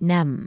năm